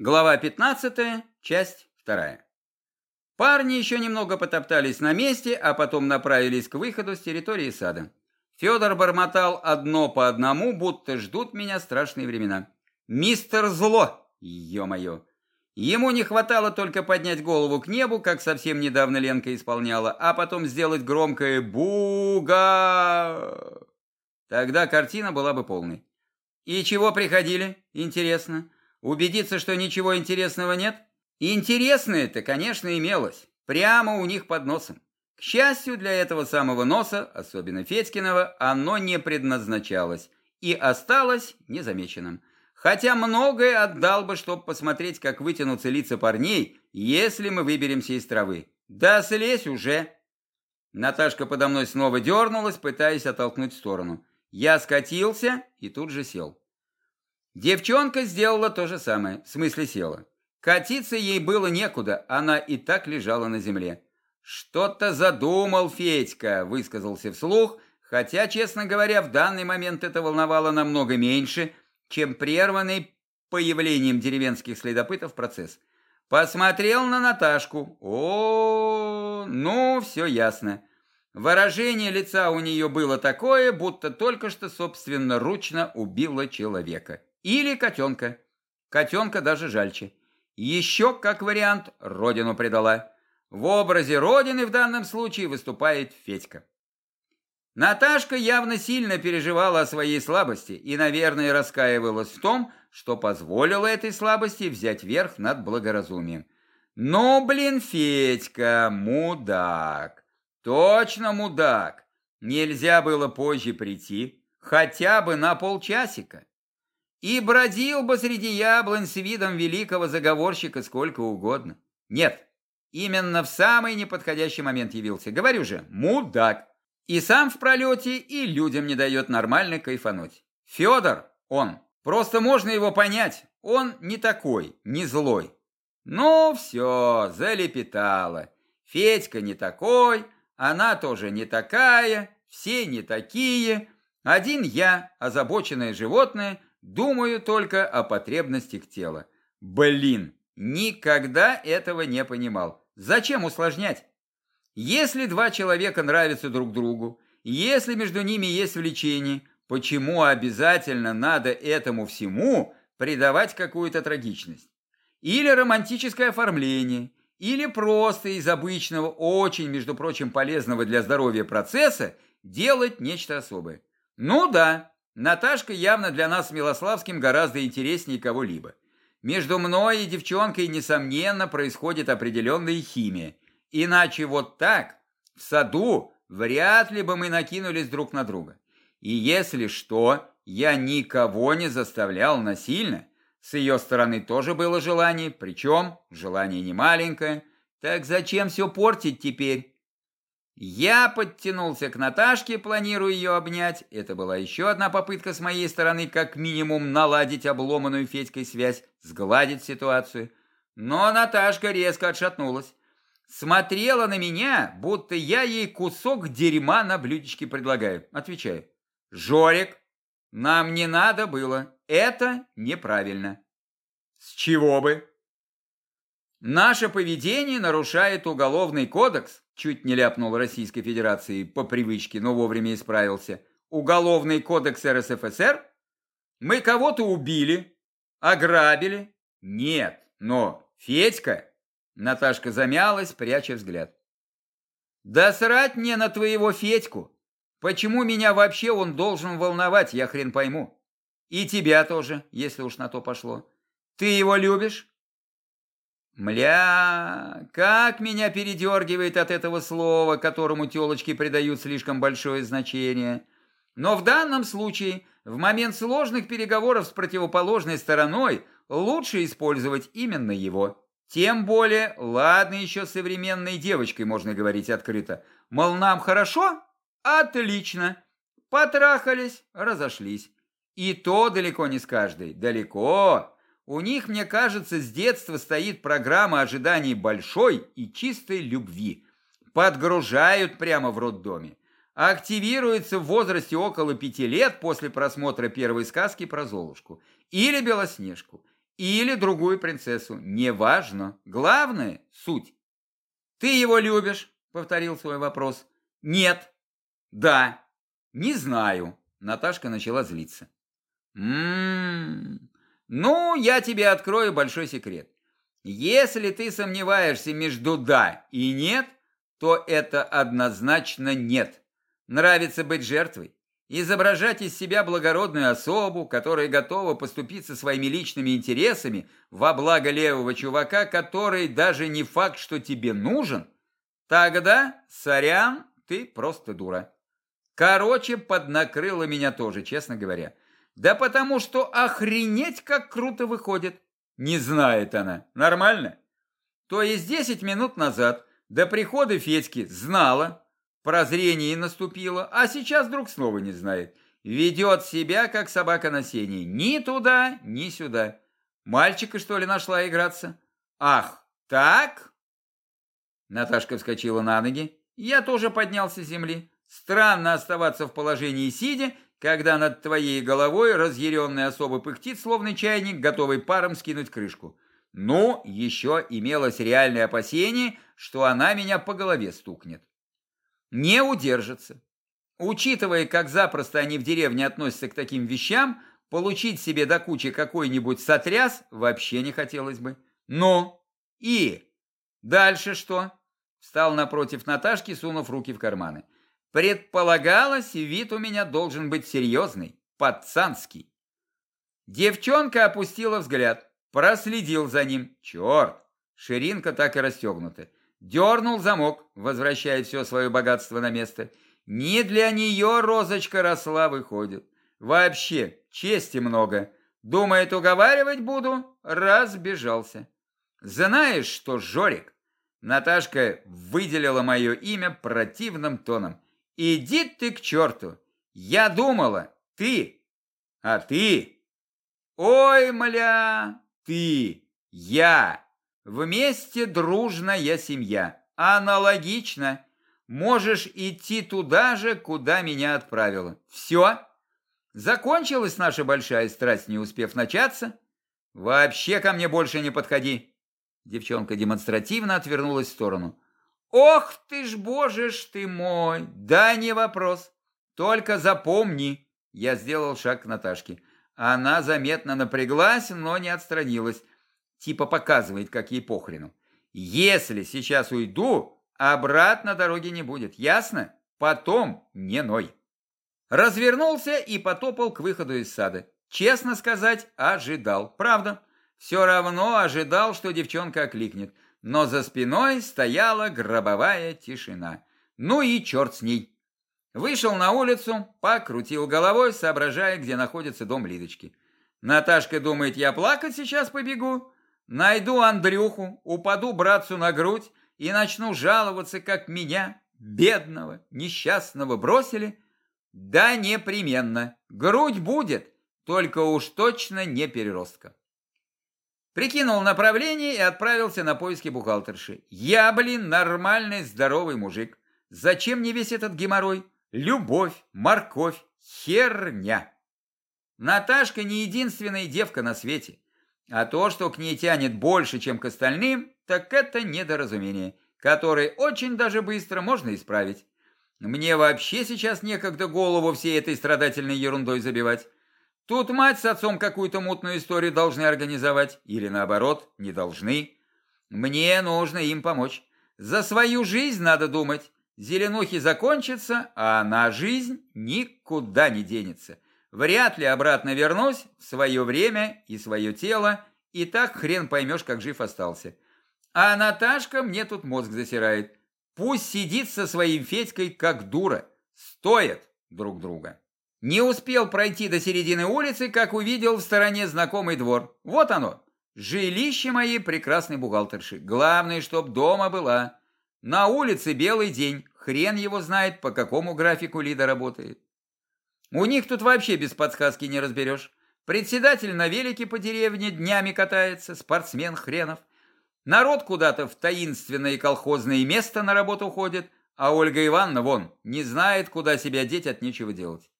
Глава 15, часть 2. Парни еще немного потоптались на месте, а потом направились к выходу с территории сада. Федор бормотал одно по одному, будто ждут меня страшные времена. «Мистер Зло!» Ё-моё! Ему не хватало только поднять голову к небу, как совсем недавно Ленка исполняла, а потом сделать громкое «Буга!». Тогда картина была бы полной. «И чего приходили? Интересно». Убедиться, что ничего интересного нет? Интересное-то, конечно, имелось. Прямо у них под носом. К счастью, для этого самого носа, особенно Федькиного, оно не предназначалось и осталось незамеченным. Хотя многое отдал бы, чтобы посмотреть, как вытянутся лица парней, если мы выберемся из травы. Да слезь уже! Наташка подо мной снова дернулась, пытаясь оттолкнуть в сторону. Я скатился и тут же сел. Девчонка сделала то же самое, в смысле села. Катиться ей было некуда, она и так лежала на земле. «Что-то задумал Федька», — высказался вслух, хотя, честно говоря, в данный момент это волновало намного меньше, чем прерванный появлением деревенских следопытов процесс. Посмотрел на Наташку. О, ну, все ясно. Выражение лица у нее было такое, будто только что собственноручно убила человека. Или котенка. Котенка даже жальче. Еще, как вариант, родину предала. В образе родины в данном случае выступает Федька. Наташка явно сильно переживала о своей слабости и, наверное, раскаивалась в том, что позволила этой слабости взять верх над благоразумием. Ну, блин, Федька, мудак. Точно мудак. Нельзя было позже прийти, хотя бы на полчасика. И бродил бы среди яблонь с видом великого заговорщика сколько угодно. Нет, именно в самый неподходящий момент явился. Говорю же, мудак. И сам в пролете, и людям не дает нормально кайфануть. Федор, он. Просто можно его понять. Он не такой, не злой. Ну все, залепетало. Федька не такой, она тоже не такая, все не такие. Один я, озабоченное животное, Думаю только о потребностях тела. Блин, никогда этого не понимал. Зачем усложнять? Если два человека нравятся друг другу, если между ними есть влечение, почему обязательно надо этому всему придавать какую-то трагичность? Или романтическое оформление, или просто из обычного, очень, между прочим, полезного для здоровья процесса делать нечто особое. Ну да, Наташка явно для нас с Милославским гораздо интереснее кого-либо. Между мной и девчонкой, несомненно, происходит определенная химия. Иначе вот так, в саду, вряд ли бы мы накинулись друг на друга. И если что, я никого не заставлял насильно. С ее стороны тоже было желание, причем желание не маленькое. Так зачем все портить теперь? Я подтянулся к Наташке, планируя ее обнять. Это была еще одна попытка с моей стороны, как минимум, наладить обломанную Федькой связь, сгладить ситуацию. Но Наташка резко отшатнулась. Смотрела на меня, будто я ей кусок дерьма на блюдечке предлагаю. Отвечаю. Жорик, нам не надо было. Это неправильно. С чего бы? Наше поведение нарушает уголовный кодекс, чуть не ляпнул Российской Федерации по привычке, но вовремя исправился. Уголовный кодекс РСФСР? Мы кого-то убили, ограбили? Нет, но Федька... Наташка замялась, пряча взгляд. Да срать мне на твоего Федьку. Почему меня вообще он должен волновать, я хрен пойму. И тебя тоже, если уж на то пошло. Ты его любишь? Мля, как меня передергивает от этого слова, которому телочки придают слишком большое значение. Но в данном случае, в момент сложных переговоров с противоположной стороной, лучше использовать именно его. Тем более, ладно еще современной девочкой можно говорить открыто. Мол, нам хорошо? Отлично. Потрахались, разошлись. И то далеко не с каждой. Далеко. У них, мне кажется, с детства стоит программа ожиданий большой и чистой любви. Подгружают прямо в роддоме. Активируется в возрасте около пяти лет после просмотра первой сказки про Золушку. Или Белоснежку. или другую принцессу. Неважно. Главное – суть. «Ты его любишь?» – повторил свой вопрос. «Нет». «Да». «Не знаю». Наташка начала злиться. «М-м-м. Ну, я тебе открою большой секрет. Если ты сомневаешься между «да» и «нет», то это однозначно «нет». Нравится быть жертвой? Изображать из себя благородную особу, которая готова поступиться своими личными интересами во благо левого чувака, который даже не факт, что тебе нужен, тогда, сорян, ты просто дура. Короче, поднакрыло меня тоже, честно говоря. Да потому что охренеть как круто выходит. Не знает она. Нормально? То есть 10 минут назад до прихода Федьки знала, Прозрение наступило, а сейчас вдруг снова не знает. Ведет себя, как собака на сене. Ни туда, ни сюда. Мальчика, что ли, нашла играться? Ах, так? Наташка вскочила на ноги. Я тоже поднялся с земли. Странно оставаться в положении сидя, когда над твоей головой разъяренный особо пыхтит, словно чайник, готовый паром скинуть крышку. Ну, еще имелось реальное опасение, что она меня по голове стукнет не удержится. Учитывая, как запросто они в деревне относятся к таким вещам, получить себе до кучи какой-нибудь сотряс вообще не хотелось бы. Но и дальше что? Встал напротив Наташки, сунув руки в карманы. Предполагалось, вид у меня должен быть серьезный, пацанский. Девчонка опустила взгляд, проследил за ним. Черт, ширинка так и расстегнута. Дернул замок, возвращая все свое богатство на место. Не для нее розочка росла, выходит. Вообще, чести много. Думает, уговаривать буду, разбежался. Знаешь что, Жорик? Наташка выделила мое имя противным тоном. Иди ты к черту. Я думала, ты, а ты. Ой, мля, ты, я. Вместе дружная семья. Аналогично. Можешь идти туда же, куда меня отправила. Все. Закончилась наша большая страсть, не успев начаться. Вообще ко мне больше не подходи. Девчонка демонстративно отвернулась в сторону. Ох ты ж, боже ж ты мой. Да не вопрос. Только запомни. Я сделал шаг к Наташке. Она заметно напряглась, но не отстранилась типа показывает, как ей похрену. Если сейчас уйду, обратно дороги не будет, ясно? Потом не ной. Развернулся и потопал к выходу из сада. Честно сказать, ожидал. Правда, все равно ожидал, что девчонка окликнет. Но за спиной стояла гробовая тишина. Ну и черт с ней. Вышел на улицу, покрутил головой, соображая, где находится дом Лидочки. Наташка думает, я плакать сейчас побегу. Найду Андрюху, упаду братцу на грудь и начну жаловаться, как меня, бедного, несчастного, бросили. Да непременно, грудь будет, только уж точно не переростка. Прикинул направление и отправился на поиски бухгалтерши. Я, блин, нормальный, здоровый мужик. Зачем мне весь этот геморрой? Любовь, морковь, херня. Наташка не единственная девка на свете. А то, что к ней тянет больше, чем к остальным, так это недоразумение, которое очень даже быстро можно исправить. Мне вообще сейчас некогда голову всей этой страдательной ерундой забивать. Тут мать с отцом какую-то мутную историю должны организовать, или наоборот, не должны. Мне нужно им помочь. За свою жизнь надо думать. Зеленухи закончатся, а на жизнь никуда не денется. Вряд ли обратно вернусь в свое время и свое тело, и так хрен поймешь, как жив остался. А Наташка мне тут мозг засирает. Пусть сидит со своим Федькой, как дура. Стоят друг друга. Не успел пройти до середины улицы, как увидел в стороне знакомый двор. Вот оно, жилище моей прекрасной бухгалтерши. Главное, чтоб дома была. На улице белый день, хрен его знает, по какому графику Лида работает. У них тут вообще без подсказки не разберешь. Председатель на велике по деревне днями катается, спортсмен хренов. Народ куда-то в таинственное колхозное место на работу уходит, а Ольга Ивановна, вон, не знает, куда себя деть от нечего делать.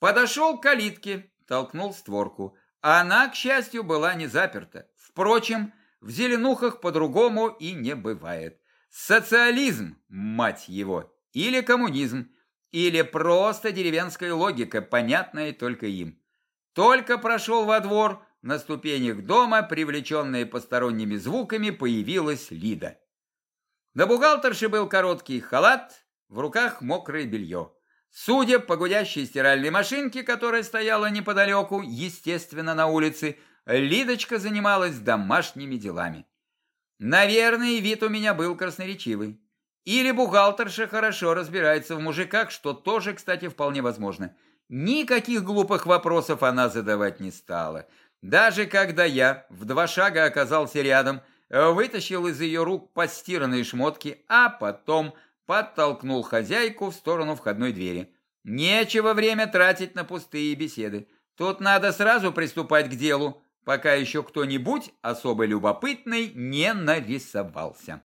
Подошел к калитке, толкнул створку. Она, к счастью, была не заперта. Впрочем, в Зеленухах по-другому и не бывает. Социализм, мать его, или коммунизм, или просто деревенская логика, понятная только им. Только прошел во двор, на ступенях дома, привлеченная посторонними звуками, появилась Лида. На бухгалтерше был короткий халат, в руках мокрое белье. Судя по гудящей стиральной машинке, которая стояла неподалеку, естественно, на улице, Лидочка занималась домашними делами. Наверное, вид у меня был красноречивый. Или бухгалтерша хорошо разбирается в мужиках, что тоже, кстати, вполне возможно. Никаких глупых вопросов она задавать не стала. Даже когда я в два шага оказался рядом, вытащил из ее рук постиранные шмотки, а потом подтолкнул хозяйку в сторону входной двери. Нечего время тратить на пустые беседы. Тут надо сразу приступать к делу, пока еще кто-нибудь особо любопытный не нарисовался.